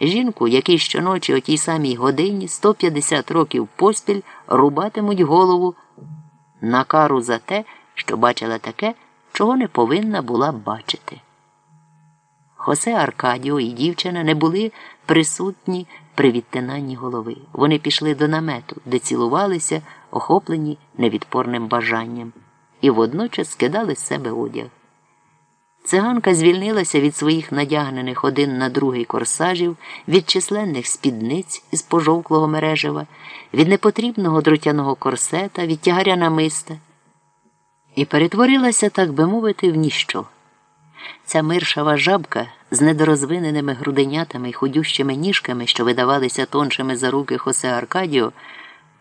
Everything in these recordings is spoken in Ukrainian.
Жінку, якій щоночі о тій самій годині 150 років поспіль рубатимуть голову на кару за те, що бачила таке, чого не повинна була бачити. Хосе Аркадіо і дівчина не були присутні при відтинанні голови. Вони пішли до намету, де цілувалися, охоплені невідпорним бажанням, і водночас скидали з себе одяг. Циганка звільнилася від своїх надягнених один на другий корсажів, від численних спідниць із пожовклого мережева, від непотрібного дротяного корсета, від тягаря намиста і перетворилася, так би мовити, в ніщо. Ця миршава жабка з недорозвиненими груденятами й худющими ніжками, що видавалися тоншими за руки Хосе Аркадіо,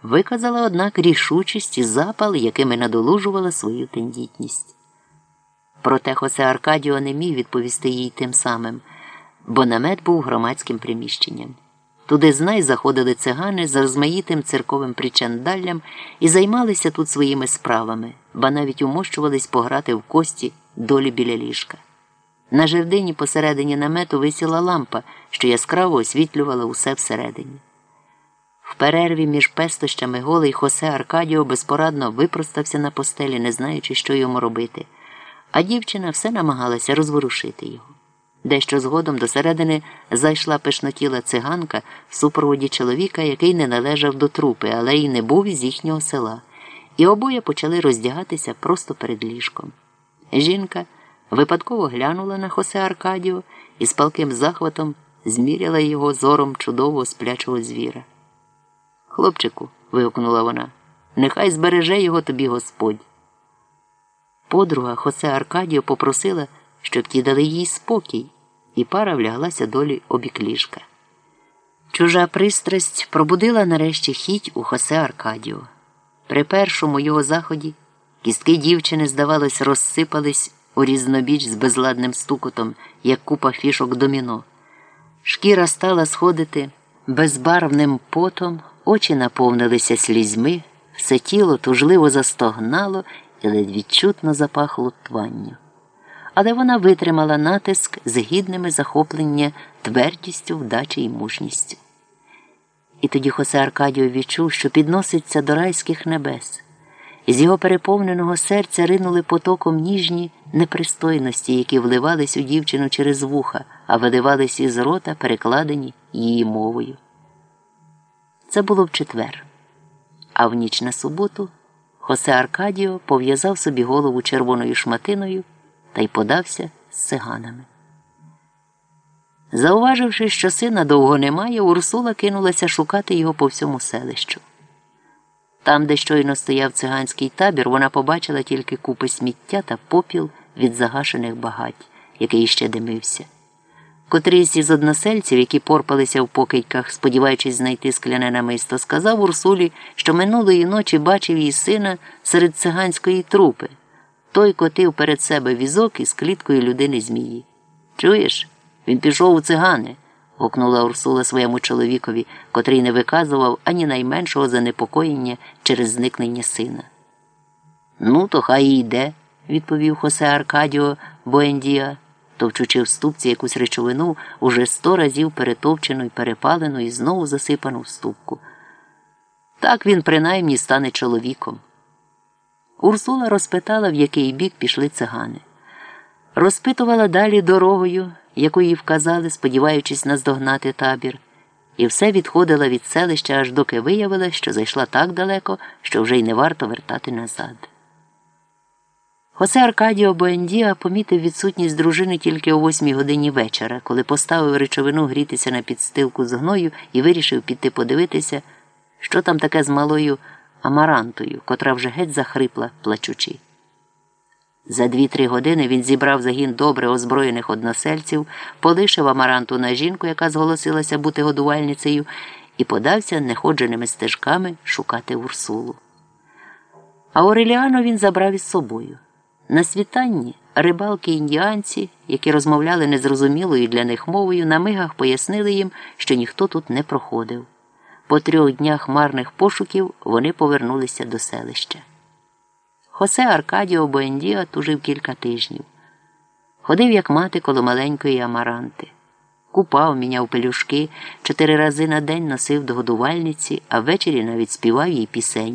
виказала, однак, рішучість і запал, якими надолужувала свою тендітність. Проте Хосе Аркадіо не міг відповісти їй тим самим, бо намет був громадським приміщенням. Туди знай заходили цигани з розмаїтим церковим причандаллям і займалися тут своїми справами, ба навіть умощувались пограти в кості долі біля ліжка. На жердині посередині намету висіла лампа, що яскраво освітлювала усе всередині. В перерві між пестощами голий Хосе Аркадіо безпорадно випростався на постелі, не знаючи, що йому робити, а дівчина все намагалася розворушити його. Дещо згодом до середини зайшла пишнотіла циганка в супроводі чоловіка, який не належав до трупи, але й не був із їхнього села, і обоє почали роздягатися просто перед ліжком. Жінка випадково глянула на Хосе Аркадіо і з палким захватом зміряла його зором чудового сплячого звіра. Хлопчику, вигукнула вона, нехай збереже його тобі Господь. Подруга Хосе Аркадіо попросила, щоб ті дали їй спокій, і пара вляглася долі обік ліжка. Чужа пристрасть пробудила нарешті хіть у Хосе Аркадіо. При першому його заході кістки дівчини, здавалось, розсипались у різнобіч з безладним стукотом, як купа фішок доміно. Шкіра стала сходити безбарвним потом, очі наповнилися слізьми, все тіло тужливо застогнало і ледь відчутно запахло тванню. Але вона витримала натиск з гідними захоплення твердістю, вдачі і мужністю. І тоді Хосе Аркадіо відчув, що підноситься до райських небес. З його переповненого серця ринули потоком ніжні непристойності, які вливались у дівчину через вуха, а видивались із рота, перекладені її мовою. Це було в четвер. А в ніч на суботу Хосе Аркадіо пов'язав собі голову червоною шматиною та й подався з циганами. Зауваживши, що сина довго немає, Урсула кинулася шукати його по всьому селищу. Там, де щойно стояв циганський табір, вона побачила тільки купи сміття та попіл від загашених багать, який іще димився. Котрийсь із односельців, які порпалися в покидьках, сподіваючись знайти скляне намисто, сказав Урсулі, що минулої ночі бачив її сина серед циганської трупи. Той котив перед себе візок із кліткою людини Змії. Чуєш? Він пішов у цигани гукнула Урсула своєму чоловікові, котрий не виказував ані найменшого занепокоєння через зникнення сина. Ну, то хай і йде, відповів Хосе Аркадіо Боендія, товчучи в ступці якусь речовину, уже сто разів перетовчену і перепалену і знову засипану в ступку. Так він принаймні стане чоловіком. Урсула розпитала, в який бік пішли цигани. Розпитувала далі дорогою яку їй вказали, сподіваючись наздогнати табір, і все відходила від селища, аж доки виявила, що зайшла так далеко, що вже й не варто вертати назад. Хосе Аркадіо Боендіа помітив відсутність дружини тільки о восьмій годині вечора, коли поставив речовину грітися на підстилку з гною і вирішив піти подивитися, що там таке з малою амарантою, котра вже геть захрипла, плачучи. За дві-три години він зібрав загін добре озброєних односельців, полишив амаранту на жінку, яка зголосилася бути годувальницею, і подався неходженими стежками шукати Урсулу. А Ореліану він забрав із собою. На світанні рибалки індіанці, які розмовляли незрозумілою для них мовою, на мигах пояснили їм, що ніхто тут не проходив. По трьох днях марних пошуків вони повернулися до селища. Хосе Аркадіо Боендіа тужив кілька тижнів. Ходив, як мати коло маленької амаранти. купав, міняв пелюшки, чотири рази на день носив до годувальниці, а ввечері навіть співав їй пісень.